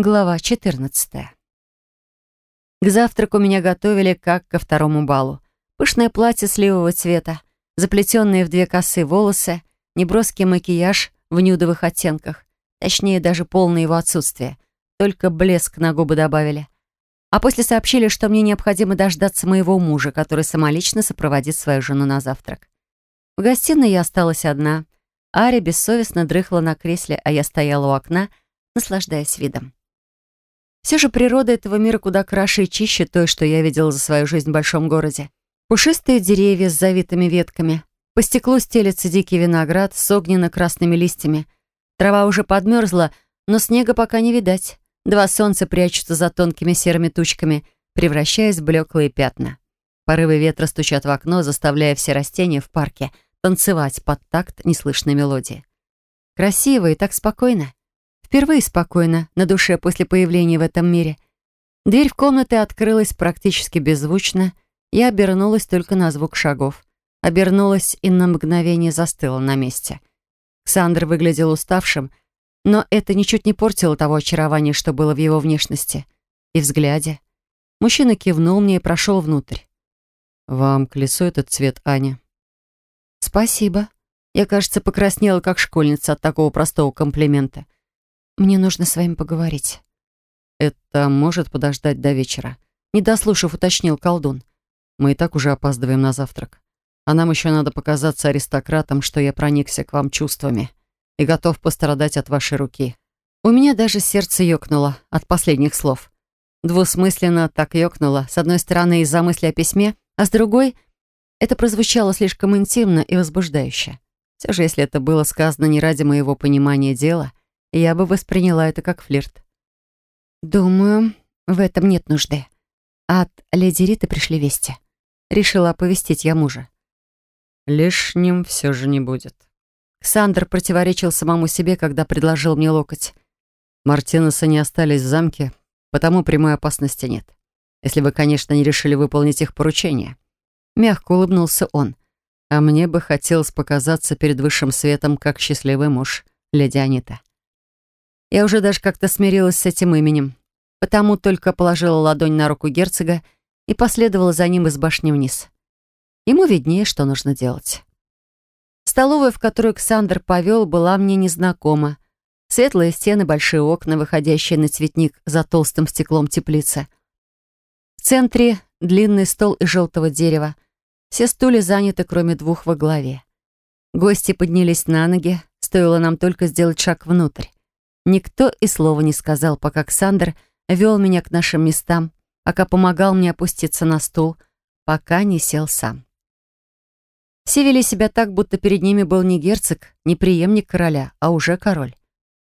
Глава 14. К завтраку меня готовили как ко второму балу. Пышное платье сливого цвета, заплетенные в две косы волосы, неброский макияж в нюдовых оттенках, точнее, даже полное его отсутствие. Только блеск на губы добавили. А после сообщили, что мне необходимо дождаться моего мужа, который самолично сопроводит свою жену на завтрак. В гостиной я осталась одна. Аря бессовестно дрыхла на кресле, а я стояла у окна, наслаждаясь видом. Все же природа этого мира куда краше и чище той, что я видела за свою жизнь в большом городе. Пушистые деревья с завитыми ветками, по стеклу стелется дикий виноград с огненно-красными листьями. Трава уже подмерзла, но снега пока не видать. Два солнца прячутся за тонкими серыми тучками, превращаясь в блеклые пятна. Порывы ветра стучат в окно, заставляя все растения в парке танцевать под такт неслышной мелодии. Красиво и так спокойно. Впервые спокойно, на душе после появления в этом мире. Дверь в комнаты открылась практически беззвучно. Я обернулась только на звук шагов. Обернулась и на мгновение застыла на месте. Ксандр выглядел уставшим, но это ничуть не портило того очарования, что было в его внешности и взгляде. Мужчина кивнул мне и прошел внутрь. «Вам к лицу этот цвет, Аня». «Спасибо. Я, кажется, покраснела, как школьница от такого простого комплимента». Мне нужно с вами поговорить». «Это может подождать до вечера?» Не дослушав, уточнил колдун. «Мы и так уже опаздываем на завтрак. А нам еще надо показаться аристократам, что я проникся к вам чувствами и готов пострадать от вашей руки». У меня даже сердце ёкнуло от последних слов. Двусмысленно так ёкнуло. С одной стороны, из-за мысли о письме, а с другой — это прозвучало слишком интимно и возбуждающе. Все же, если это было сказано не ради моего понимания дела, я бы восприняла это как флирт. «Думаю, в этом нет нужды. От леди Риты пришли вести. Решила оповестить я мужа». «Лишним все же не будет». Ксандр противоречил самому себе, когда предложил мне локоть. «Мартинеса не остались в замке, потому прямой опасности нет. Если вы, конечно, не решили выполнить их поручение». Мягко улыбнулся он. «А мне бы хотелось показаться перед высшим светом, как счастливый муж, леди Анита». Я уже даже как-то смирилась с этим именем, потому только положила ладонь на руку герцога и последовала за ним из башни вниз. Ему виднее, что нужно делать. Столовая, в которую Александр повел, была мне незнакома. Светлые стены, большие окна, выходящие на цветник за толстым стеклом теплицы. В центре длинный стол из желтого дерева. Все стулья заняты, кроме двух во главе. Гости поднялись на ноги, стоило нам только сделать шаг внутрь. Никто и слова не сказал, пока Ксандр вел меня к нашим местам, пока помогал мне опуститься на стул, пока не сел сам. Все вели себя так, будто перед ними был не герцог, не преемник короля, а уже король.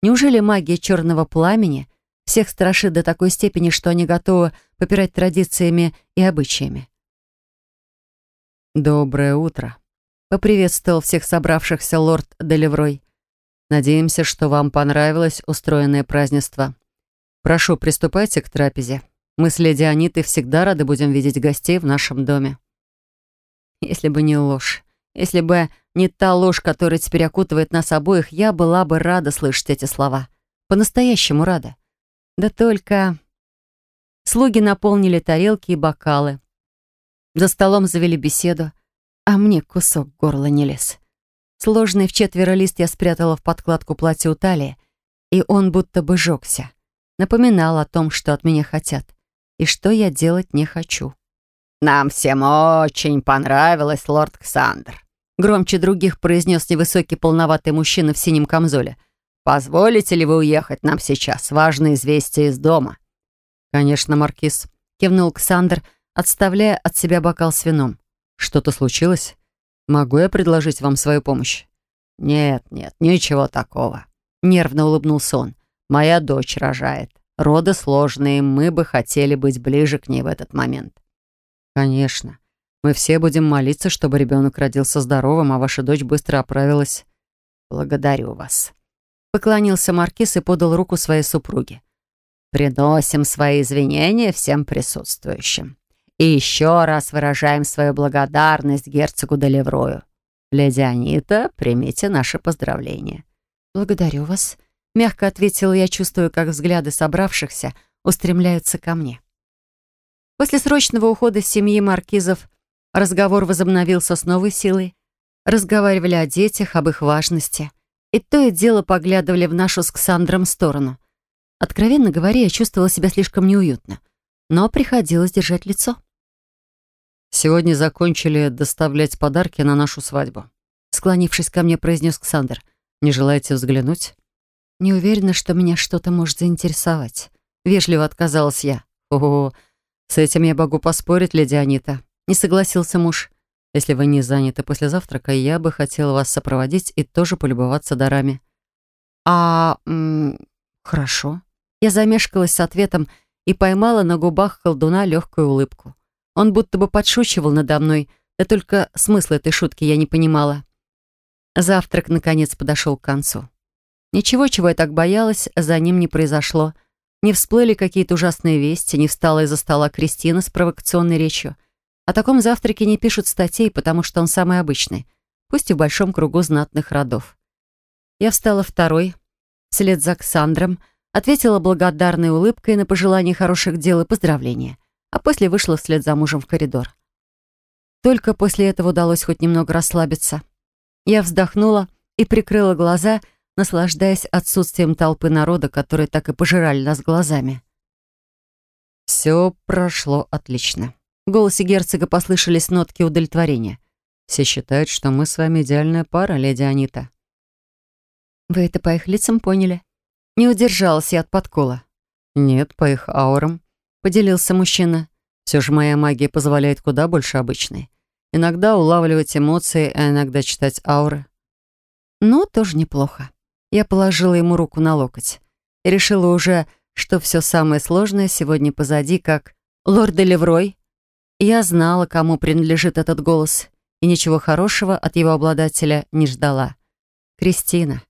Неужели магия черного пламени всех страшит до такой степени, что они готовы попирать традициями и обычаями? «Доброе утро», — поприветствовал всех собравшихся лорд Делеврой. Надеемся, что вам понравилось устроенное празднество. Прошу, приступайте к трапезе. Мы с леди Анитой всегда рады будем видеть гостей в нашем доме. Если бы не ложь, если бы не та ложь, которая теперь окутывает нас обоих, я была бы рада слышать эти слова. По-настоящему рада. Да только... Слуги наполнили тарелки и бокалы. За столом завели беседу, а мне кусок горла не лез. Сложный в четверо лист я спрятала в подкладку платья у талии, и он будто бы жёгся. Напоминал о том, что от меня хотят, и что я делать не хочу. «Нам всем очень понравилось, лорд Ксандр», — громче других произнес невысокий полноватый мужчина в синем камзоле. «Позволите ли вы уехать нам сейчас? Важное известие из дома». «Конечно, Маркиз», — кивнул Ксандр, отставляя от себя бокал с вином. «Что-то случилось?» «Могу я предложить вам свою помощь?» «Нет, нет, ничего такого», — нервно улыбнулся он. «Моя дочь рожает. Роды сложные, мы бы хотели быть ближе к ней в этот момент». «Конечно. Мы все будем молиться, чтобы ребенок родился здоровым, а ваша дочь быстро оправилась. Благодарю вас». Поклонился Маркиз и подал руку своей супруге. «Приносим свои извинения всем присутствующим. И еще раз выражаем свою благодарность герцогу Делеврою. Леди Анита, примите наше поздравление». «Благодарю вас», — мягко ответила я, чувствуя, как взгляды собравшихся устремляются ко мне. После срочного ухода семьи маркизов разговор возобновился с новой силой. Разговаривали о детях, об их важности. И то и дело поглядывали в нашу с Ксандром сторону. Откровенно говоря, я чувствовала себя слишком неуютно, но приходилось держать лицо. Сегодня закончили доставлять подарки на нашу свадьбу. Склонившись ко мне, произнес Ксандр. Не желаете взглянуть? Не уверена, что меня что-то может заинтересовать. Вежливо отказалась я. О, с этим я могу поспорить, леди Анита. Не согласился муж. Если вы не заняты после завтрака, я бы хотел вас сопроводить и тоже полюбоваться дарами. А, хорошо. Я замешкалась с ответом и поймала на губах колдуна легкую улыбку. Он будто бы подшучивал надо мной, да только смысла этой шутки я не понимала. Завтрак, наконец, подошел к концу. Ничего, чего я так боялась, за ним не произошло. Не всплыли какие-то ужасные вести, не встала из-за стола Кристина с провокационной речью. О таком завтраке не пишут статей, потому что он самый обычный, пусть и в большом кругу знатных родов. Я встала второй, вслед за Ксандром, ответила благодарной улыбкой на пожелание хороших дел и поздравления а после вышла вслед за мужем в коридор. Только после этого удалось хоть немного расслабиться. Я вздохнула и прикрыла глаза, наслаждаясь отсутствием толпы народа, которые так и пожирали нас глазами. Все прошло отлично. В голосе герцога послышались нотки удовлетворения. Все считают, что мы с вами идеальная пара, леди Анита. Вы это по их лицам поняли? Не удержалась я от подкола. Нет, по их аурам. — поделился мужчина. «Все же моя магия позволяет куда больше обычной. Иногда улавливать эмоции, а иногда читать ауры». «Ну, тоже неплохо». Я положила ему руку на локоть и решила уже, что все самое сложное сегодня позади, как «Лорд Делеврой». Я знала, кому принадлежит этот голос, и ничего хорошего от его обладателя не ждала. Кристина.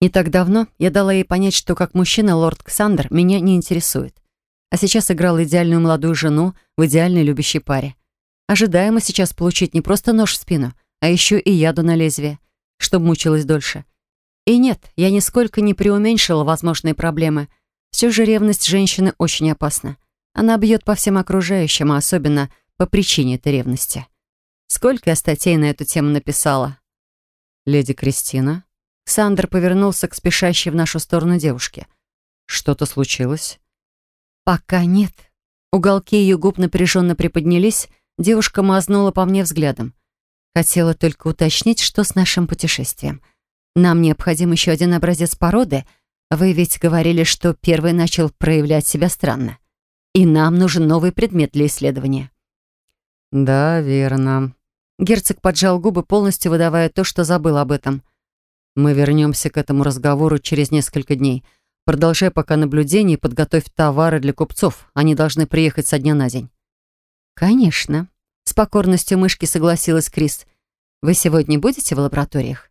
Не так давно я дала ей понять, что как мужчина лорд Ксандр меня не интересует а сейчас играл идеальную молодую жену в идеальной любящей паре. Ожидаемо сейчас получить не просто нож в спину, а еще и яду на лезвие, чтобы мучилась дольше. И нет, я нисколько не преуменьшила возможные проблемы. Все же ревность женщины очень опасна. Она бьет по всем окружающим, а особенно по причине этой ревности. Сколько я статей на эту тему написала? «Леди Кристина?» Сандер повернулся к спешащей в нашу сторону девушке. «Что-то случилось?» «Пока нет». Уголки ее губ напряженно приподнялись, девушка мазнула по мне взглядом. Хотела только уточнить, что с нашим путешествием. Нам необходим еще один образец породы. Вы ведь говорили, что первый начал проявлять себя странно. И нам нужен новый предмет для исследования. Да, верно. Герцог поджал губы, полностью выдавая то, что забыл об этом. Мы вернемся к этому разговору через несколько дней — Продолжай пока наблюдение и подготовь товары для купцов. Они должны приехать со дня на день». «Конечно». С покорностью мышки согласилась Крис. «Вы сегодня будете в лабораториях?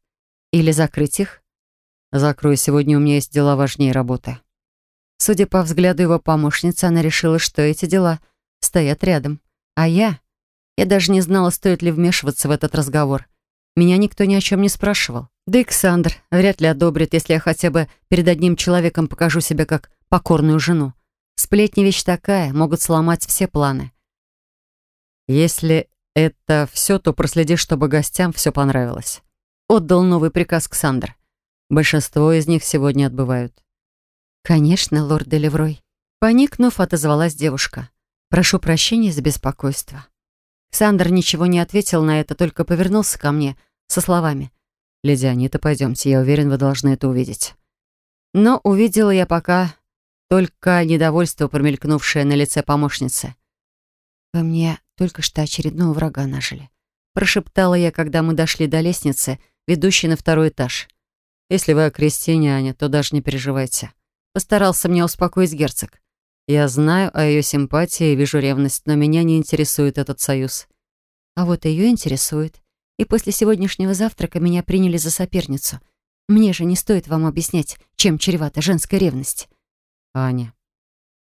Или закрыть их?» «Закрою. Сегодня у меня есть дела важнее работы». Судя по взгляду его помощницы, она решила, что эти дела стоят рядом. А я... Я даже не знала, стоит ли вмешиваться в этот разговор. Меня никто ни о чем не спрашивал. Да и Ксандр вряд ли одобрит, если я хотя бы перед одним человеком покажу себя как покорную жену. Сплетни вещь такая, могут сломать все планы. Если это все, то проследи, чтобы гостям все понравилось. Отдал новый приказ Ксандр. Большинство из них сегодня отбывают. «Конечно, лорд Делеврой». Поникнув, отозвалась девушка. «Прошу прощения за беспокойство». Ксандр ничего не ответил на это, только повернулся ко мне — со словами «Леди Анита, пойдемте, я уверен, вы должны это увидеть». Но увидела я пока только недовольство, промелькнувшее на лице помощницы. «Вы мне только что очередного врага нажили», — прошептала я, когда мы дошли до лестницы, ведущей на второй этаж. «Если вы о Кристине, Аня, то даже не переживайте». Постарался мне успокоить герцог. «Я знаю о ее симпатии и вижу ревность, но меня не интересует этот союз». «А вот ее интересует и после сегодняшнего завтрака меня приняли за соперницу. Мне же не стоит вам объяснять, чем чревата женская ревность. Аня.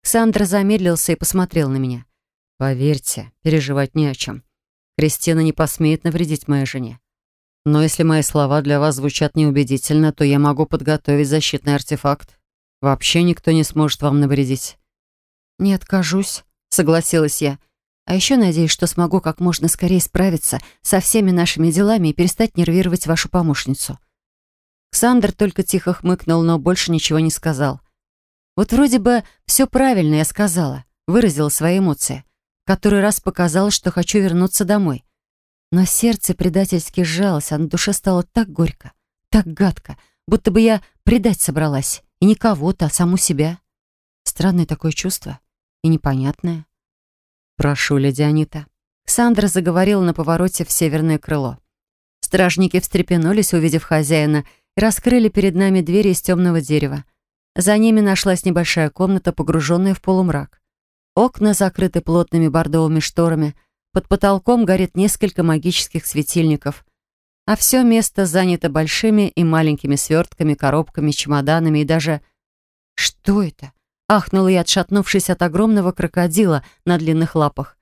Сандра замедлился и посмотрел на меня. Поверьте, переживать не о чем. Кристина не посмеет навредить моей жене. Но если мои слова для вас звучат неубедительно, то я могу подготовить защитный артефакт. Вообще никто не сможет вам навредить. «Не откажусь», — согласилась я. А еще надеюсь, что смогу как можно скорее справиться со всеми нашими делами и перестать нервировать вашу помощницу». Ксандр только тихо хмыкнул, но больше ничего не сказал. Вот вроде бы все правильно я сказала, выразила свои эмоции. Который раз показала, что хочу вернуться домой. Но сердце предательски сжалось, а на душе стало так горько, так гадко, будто бы я предать собралась. И не кого-то, а саму себя. Странное такое чувство. И непонятное. «Прошу, леди Анита». Сандра заговорила на повороте в северное крыло. Стражники встрепенулись, увидев хозяина, и раскрыли перед нами двери из темного дерева. За ними нашлась небольшая комната, погруженная в полумрак. Окна закрыты плотными бордовыми шторами, под потолком горит несколько магических светильников, а все место занято большими и маленькими свертками, коробками, чемоданами и даже... Что это? Ахнула я, отшатнувшись от огромного крокодила на длинных лапах.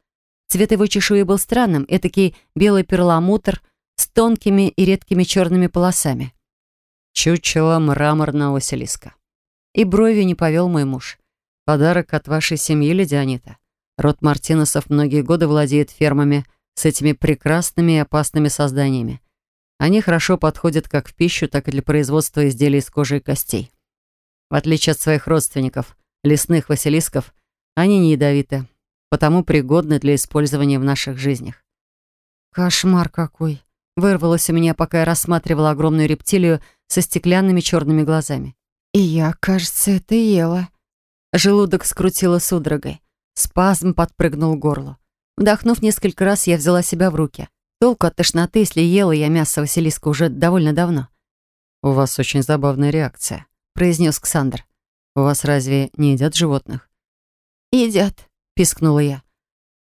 Цвет его чешуи был странным, этакий белый перламутр с тонкими и редкими черными полосами. Чучело мраморного Василиска. И брови не повел мой муж. Подарок от вашей семьи, леди Анита. Род Мартинесов многие годы владеет фермами с этими прекрасными и опасными созданиями. Они хорошо подходят как в пищу, так и для производства изделий из кожи и костей. В отличие от своих родственников, лесных василисков, они не ядовиты, потому пригодны для использования в наших жизнях. Кошмар какой! Вырвалось у меня, пока я рассматривала огромную рептилию со стеклянными черными глазами. И я, кажется, это ела. Желудок скрутило судорогой. Спазм подпрыгнул к горлу. Вдохнув несколько раз, я взяла себя в руки. Толку от тошноты, если ела я мясо Василиска уже довольно давно. «У вас очень забавная реакция», — произнес Ксандр. «У вас разве не едят животных?» «Едят», — пискнула я.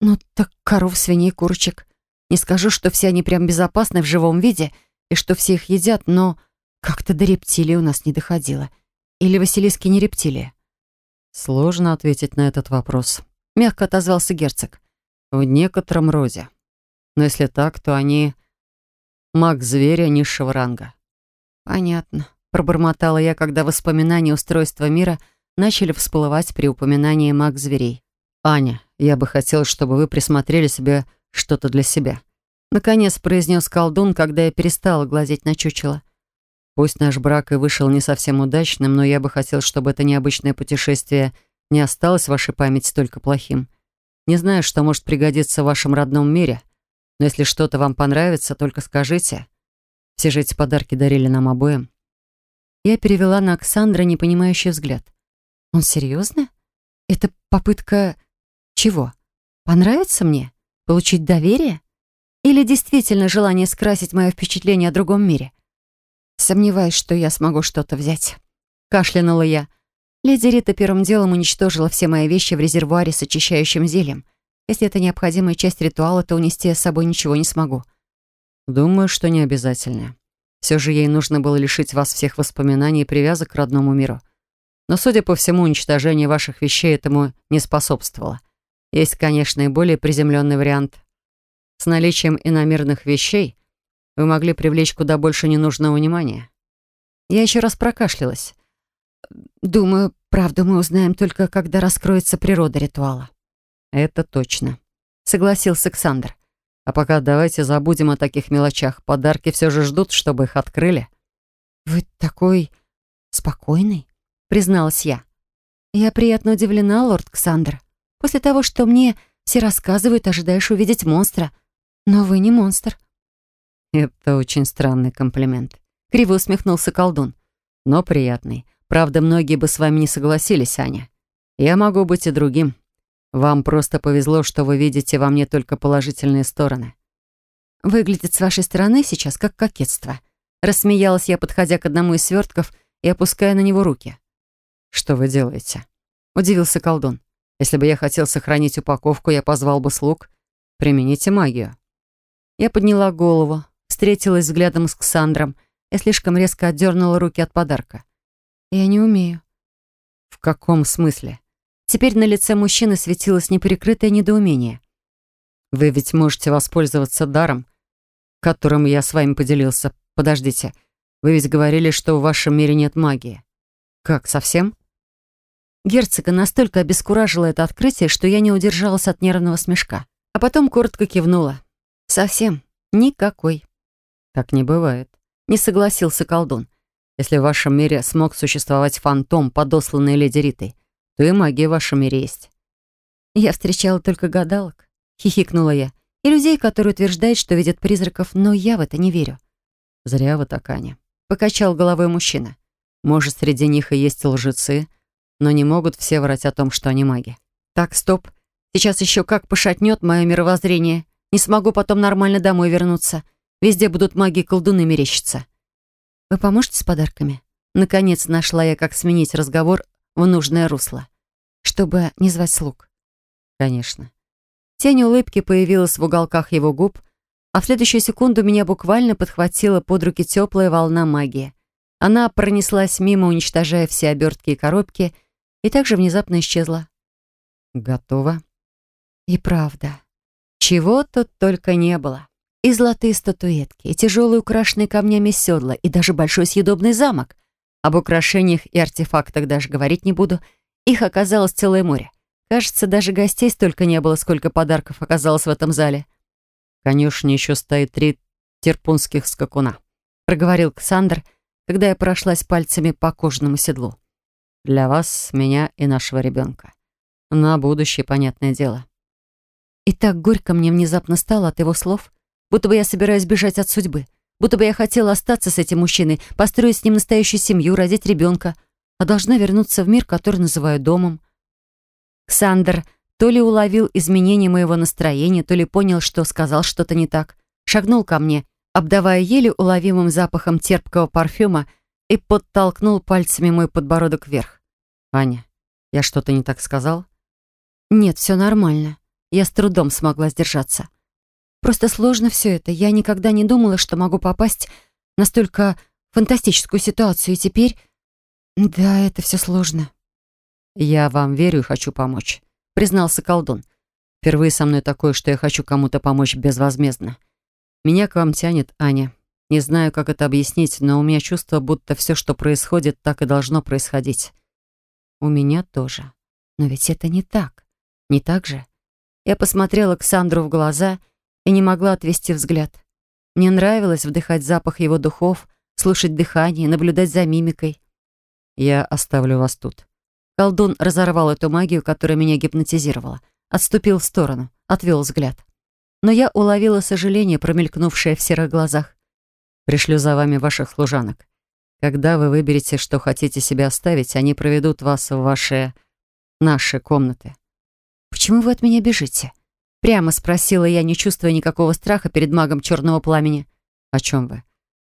«Ну так коров, свиней, курочек. Не скажу, что все они прям безопасны в живом виде и что все их едят, но как-то до рептилии у нас не доходило. Или Василиски не рептилия?» «Сложно ответить на этот вопрос», — мягко отозвался герцог. «В некотором роде. Но если так, то они маг зверя низшего ранга». «Понятно», Пробормотала я, когда воспоминания устройства мира начали всплывать при упоминании маг-зверей. «Аня, я бы хотел, чтобы вы присмотрели себе что-то для себя». Наконец произнес колдун, когда я перестала глазеть на чучело. Пусть наш брак и вышел не совсем удачным, но я бы хотел, чтобы это необычное путешествие не осталось в вашей памяти только плохим. Не знаю, что может пригодиться в вашем родном мире, но если что-то вам понравится, только скажите. Все же эти подарки дарили нам обоим. Я перевела на Оксандра непонимающий взгляд. «Он серьезно? Это попытка... чего? Понравится мне? Получить доверие? Или действительно желание скрасить мое впечатление о другом мире? Сомневаюсь, что я смогу что-то взять». Кашлянула я. Леди Рита первым делом уничтожила все мои вещи в резервуаре с очищающим зельем. Если это необходимая часть ритуала, то унести я с собой ничего не смогу. «Думаю, что не обязательно», все же ей нужно было лишить вас всех воспоминаний и привязок к родному миру. Но, судя по всему, уничтожение ваших вещей этому не способствовало. Есть, конечно, и более приземленный вариант. С наличием иномерных вещей вы могли привлечь куда больше ненужного внимания. Я еще раз прокашлялась. Думаю, правду мы узнаем только, когда раскроется природа ритуала. Это точно, согласился Александр. А пока давайте забудем о таких мелочах. Подарки все же ждут, чтобы их открыли». «Вы такой спокойный?» — призналась я. «Я приятно удивлена, лорд Ксандр. После того, что мне все рассказывают, ожидаешь увидеть монстра. Но вы не монстр». «Это очень странный комплимент», — криво усмехнулся колдун. «Но приятный. Правда, многие бы с вами не согласились, Аня. Я могу быть и другим». Вам просто повезло, что вы видите во мне только положительные стороны. Выглядит с вашей стороны сейчас как кокетство. Рассмеялась я, подходя к одному из свертков и опуская на него руки. Что вы делаете? Удивился колдун. Если бы я хотел сохранить упаковку, я позвал бы слуг. Примените магию. Я подняла голову, встретилась взглядом с Ксандром и слишком резко отдернула руки от подарка. Я не умею. В каком смысле? Теперь на лице мужчины светилось неприкрытое недоумение. «Вы ведь можете воспользоваться даром, которым я с вами поделился. Подождите, вы ведь говорили, что в вашем мире нет магии. Как, совсем?» Герцога настолько обескуражило это открытие, что я не удержалась от нервного смешка. А потом коротко кивнула. «Совсем. Никакой». «Так не бывает», — не согласился колдун. «Если в вашем мире смог существовать фантом, подосланный леди Ритой, то и магия мире есть. «Я встречала только гадалок», — хихикнула я, «и людей, которые утверждают, что видят призраков, но я в это не верю». «Зря вы так, Аня», — покачал головой мужчина. «Может, среди них и есть лжецы, но не могут все врать о том, что они маги». «Так, стоп. Сейчас еще как пошатнет мое мировоззрение. Не смогу потом нормально домой вернуться. Везде будут маги и колдуны мерещиться». «Вы поможете с подарками?» Наконец нашла я, как сменить разговор в нужное русло, чтобы не звать слуг. Конечно. Тень улыбки появилась в уголках его губ, а в следующую секунду меня буквально подхватила под руки теплая волна магии. Она пронеслась мимо, уничтожая все обертки и коробки, и также внезапно исчезла. Готово. И правда, чего тут только не было. И золотые статуэтки, и тяжелые украшенные камнями седла, и даже большой съедобный замок. Об украшениях и артефактах даже говорить не буду. Их оказалось целое море. Кажется, даже гостей столько не было, сколько подарков оказалось в этом зале. В конюшне еще стоит три терпунских скакуна, проговорил Ксандр, когда я прошлась пальцами по кожаному седлу. Для вас, меня и нашего ребенка. На будущее, понятное дело. И так горько мне внезапно стало от его слов, будто бы я собираюсь бежать от судьбы — будто бы я хотела остаться с этим мужчиной, построить с ним настоящую семью, родить ребенка, а должна вернуться в мир, который называю домом. Ксандр то ли уловил изменение моего настроения, то ли понял, что сказал что-то не так, шагнул ко мне, обдавая еле уловимым запахом терпкого парфюма и подтолкнул пальцами мой подбородок вверх. «Аня, я что-то не так сказал?» «Нет, все нормально. Я с трудом смогла сдержаться». Просто сложно все это. Я никогда не думала, что могу попасть в настолько фантастическую ситуацию, и теперь... Да, это все сложно. «Я вам верю и хочу помочь», — признался колдун. «Впервые со мной такое, что я хочу кому-то помочь безвозмездно. Меня к вам тянет Аня. Не знаю, как это объяснить, но у меня чувство, будто все, что происходит, так и должно происходить. У меня тоже. Но ведь это не так. Не так же?» Я посмотрела Ксандру в глаза и и не могла отвести взгляд. Мне нравилось вдыхать запах его духов, слушать дыхание, наблюдать за мимикой. «Я оставлю вас тут». Колдун разорвал эту магию, которая меня гипнотизировала. Отступил в сторону, отвел взгляд. Но я уловила сожаление, промелькнувшее в серых глазах. «Пришлю за вами ваших служанок. Когда вы выберете, что хотите себе оставить, они проведут вас в ваши... наши комнаты». «Почему вы от меня бежите?» Прямо спросила я, не чувствуя никакого страха перед магом черного пламени. «О чем вы?»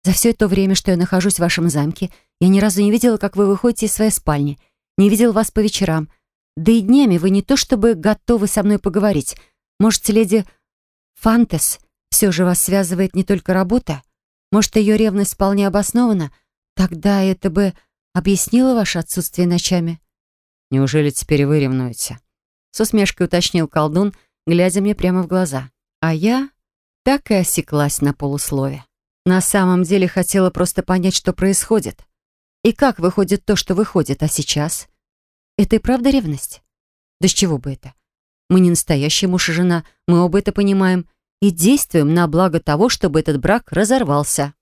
«За все это время, что я нахожусь в вашем замке, я ни разу не видела, как вы выходите из своей спальни, не видел вас по вечерам. Да и днями вы не то чтобы готовы со мной поговорить. Может, леди Фантес все же вас связывает не только работа? Может, ее ревность вполне обоснована? Тогда это бы объяснило ваше отсутствие ночами». «Неужели теперь вы ревнуете?» С усмешкой уточнил колдун, — глядя мне прямо в глаза. А я так и осеклась на полуслове. На самом деле хотела просто понять, что происходит. И как выходит то, что выходит, а сейчас? Это и правда ревность? Да с чего бы это? Мы не настоящий муж и жена, мы оба это понимаем и действуем на благо того, чтобы этот брак разорвался.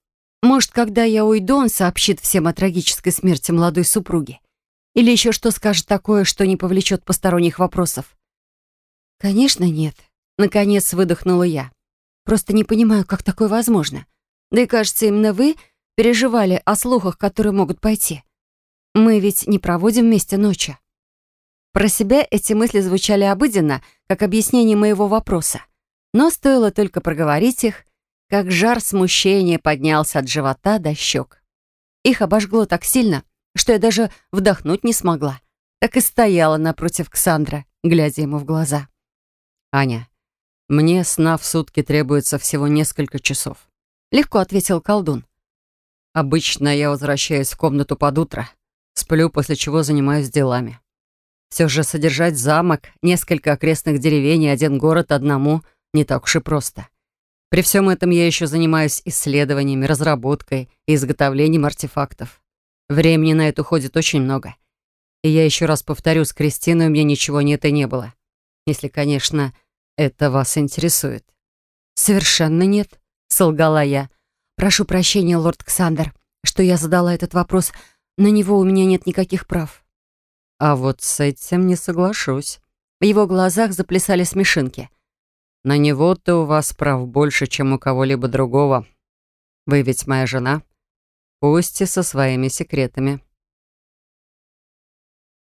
Может, когда я уйду, он сообщит всем о трагической смерти молодой супруги? Или еще что скажет такое, что не повлечет посторонних вопросов? «Конечно нет», — наконец выдохнула я. «Просто не понимаю, как такое возможно. Да и, кажется, именно вы переживали о слухах, которые могут пойти. Мы ведь не проводим вместе ночи». Про себя эти мысли звучали обыденно, как объяснение моего вопроса. Но стоило только проговорить их, как жар смущения поднялся от живота до щек. Их обожгло так сильно, что я даже вдохнуть не смогла. Так и стояла напротив Ксандра, глядя ему в глаза. «Аня, мне сна в сутки требуется всего несколько часов», — легко ответил колдун. «Обычно я возвращаюсь в комнату под утро, сплю, после чего занимаюсь делами. Все же содержать замок, несколько окрестных деревень и один город одному не так уж и просто. При всем этом я еще занимаюсь исследованиями, разработкой и изготовлением артефактов. Времени на это уходит очень много. И я еще раз повторю, с Кристиной у меня ничего нет и не было. Если, конечно, это вас интересует?» «Совершенно нет», — солгала я. «Прошу прощения, лорд Ксандер, что я задала этот вопрос. На него у меня нет никаких прав». «А вот с этим не соглашусь». В его глазах заплясали смешинки. «На него-то у вас прав больше, чем у кого-либо другого. Вы ведь моя жена, пусть и со своими секретами».